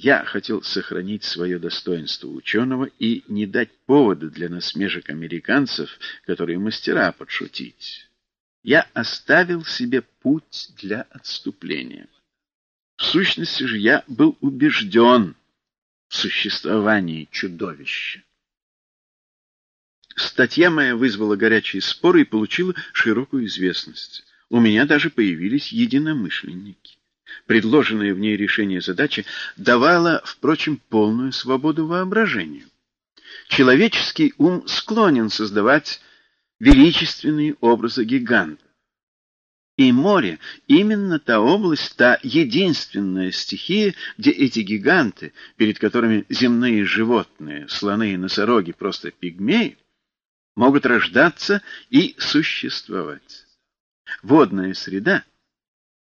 Я хотел сохранить свое достоинство ученого и не дать повода для насмешек американцев, которые мастера подшутить. Я оставил себе путь для отступления. В сущности же я был убежден в существовании чудовища. Статья моя вызвала горячие споры и получила широкую известность. У меня даже появились единомышленники. Предложенное в ней решение задачи давало, впрочем, полную свободу воображению. Человеческий ум склонен создавать величественные образы гигантов. И море — именно та область, та единственная стихия, где эти гиганты, перед которыми земные животные, слоны и носороги просто пигмеи, могут рождаться и существовать. Водная среда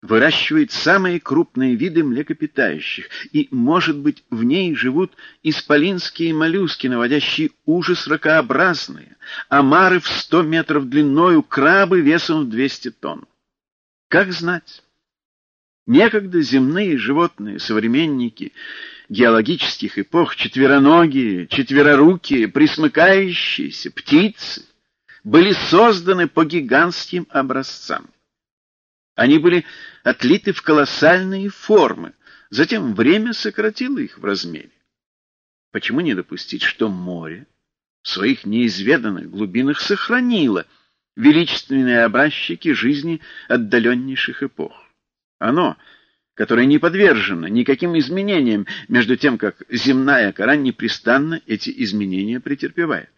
выращивает самые крупные виды млекопитающих, и, может быть, в ней живут исполинские моллюски, наводящие ужас ракообразные, омары в сто метров длиною, крабы весом в двести тонн. Как знать? Некогда земные животные, современники геологических эпох, четвероногие, четверорукие, присмыкающиеся, птицы, были созданы по гигантским образцам. Они были отлиты в колоссальные формы, затем время сократило их в размере. Почему не допустить, что море в своих неизведанных глубинах сохранило – величественные образчики жизни отдаленнейших эпох. Оно, которое не подвержено никаким изменениям, между тем, как земная кора непрестанно эти изменения претерпевает.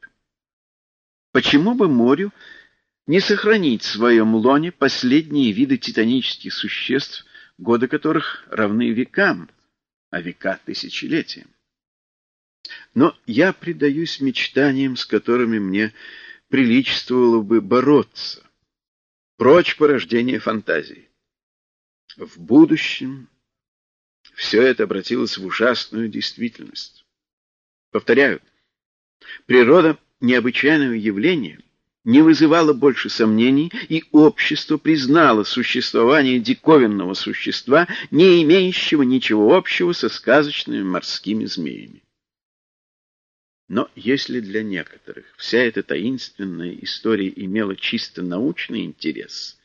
Почему бы морю не сохранить в своем лоне последние виды титанических существ, годы которых равны векам, а века — тысячелетиям? Но я предаюсь мечтаниям, с которыми мне приличествовало бы бороться. Прочь порождение фантазии. В будущем все это обратилось в ужасную действительность. Повторяю, природа необычайного явления не вызывала больше сомнений, и общество признало существование диковинного существа, не имеющего ничего общего со сказочными морскими змеями. Но если для некоторых вся эта таинственная история имела чисто научный интерес,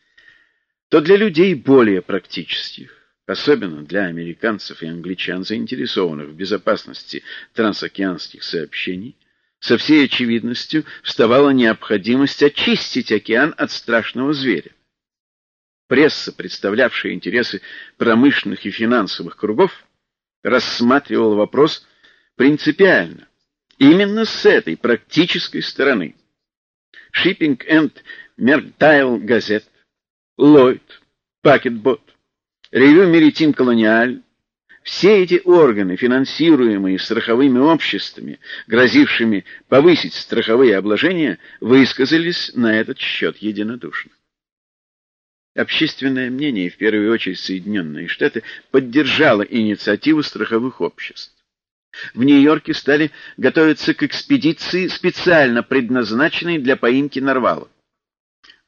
то для людей более практических, особенно для американцев и англичан, заинтересованных в безопасности трансокеанских сообщений, со всей очевидностью вставала необходимость очистить океан от страшного зверя. Пресса, представлявшая интересы промышленных и финансовых кругов, рассматривала вопрос принципиально, Именно с этой практической стороны Shipping and Mercantile Gazette, Lloyd, Packetbot, Review Maritime Colonial, все эти органы, финансируемые страховыми обществами, грозившими повысить страховые обложения, высказались на этот счет единодушно. Общественное мнение, в первую очередь Соединенные Штаты, поддержало инициативу страховых обществ. В Нью-Йорке стали готовиться к экспедиции, специально предназначенной для поимки нарвалов.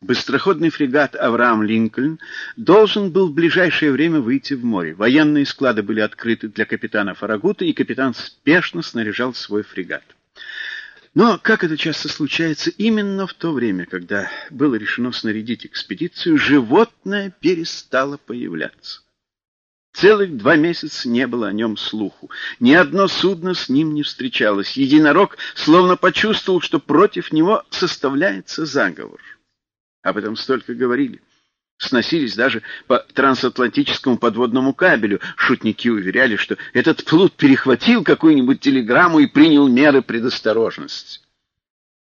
Быстроходный фрегат «Авраам Линкольн» должен был в ближайшее время выйти в море. Военные склады были открыты для капитана Фарагута, и капитан спешно снаряжал свой фрегат. Но, как это часто случается, именно в то время, когда было решено снарядить экспедицию, животное перестало появляться. Целых два месяца не было о нем слуху. Ни одно судно с ним не встречалось. Единорог словно почувствовал, что против него составляется заговор. Об этом столько говорили. Сносились даже по трансатлантическому подводному кабелю. Шутники уверяли, что этот плут перехватил какую-нибудь телеграмму и принял меры предосторожности.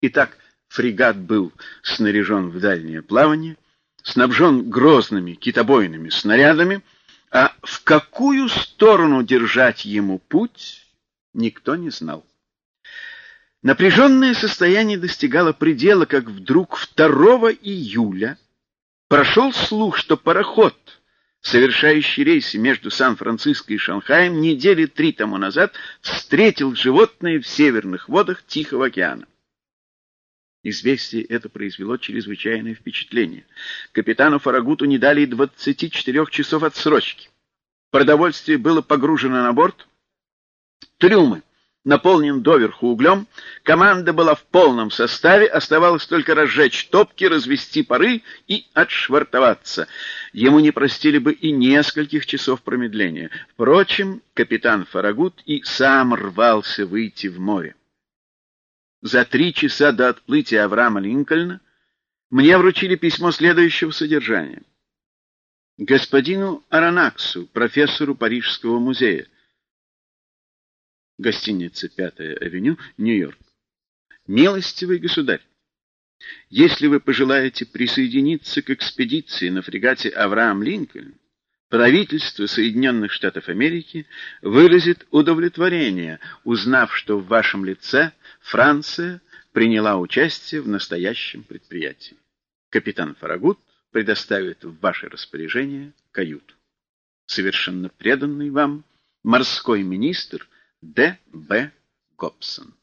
Итак, фрегат был снаряжен в дальнее плавание, снабжен грозными китобойными снарядами — а в какую сторону держать ему путь, никто не знал. Напряженное состояние достигало предела, как вдруг 2 июля прошел слух, что пароход, совершающий рейсы между Сан-Франциско и Шанхаем, недели три тому назад встретил животное в северных водах Тихого океана. Известие это произвело чрезвычайное впечатление. Капитану Фарагуту не дали 24 часов отсрочки. Продовольствие было погружено на борт, трюмы наполнен доверху углем, команда была в полном составе, оставалось только разжечь топки, развести пары и отшвартоваться. Ему не простили бы и нескольких часов промедления. Впрочем, капитан Фарагут и сам рвался выйти в море. За три часа до отплытия Авраама Линкольна мне вручили письмо следующего содержания. Господину Аронаксу, профессору Парижского музея, гостиница «Пятая авеню», Нью-Йорк. Милостивый государь, если вы пожелаете присоединиться к экспедиции на фрегате «Авраам Линкольн», правительство Соединенных Штатов Америки выразит удовлетворение, узнав, что в вашем лице Франция приняла участие в настоящем предприятии. Капитан Фарагут предоставит в ваше распоряжение каюту. Совершенно преданный вам морской министр Д. Б. Гобсон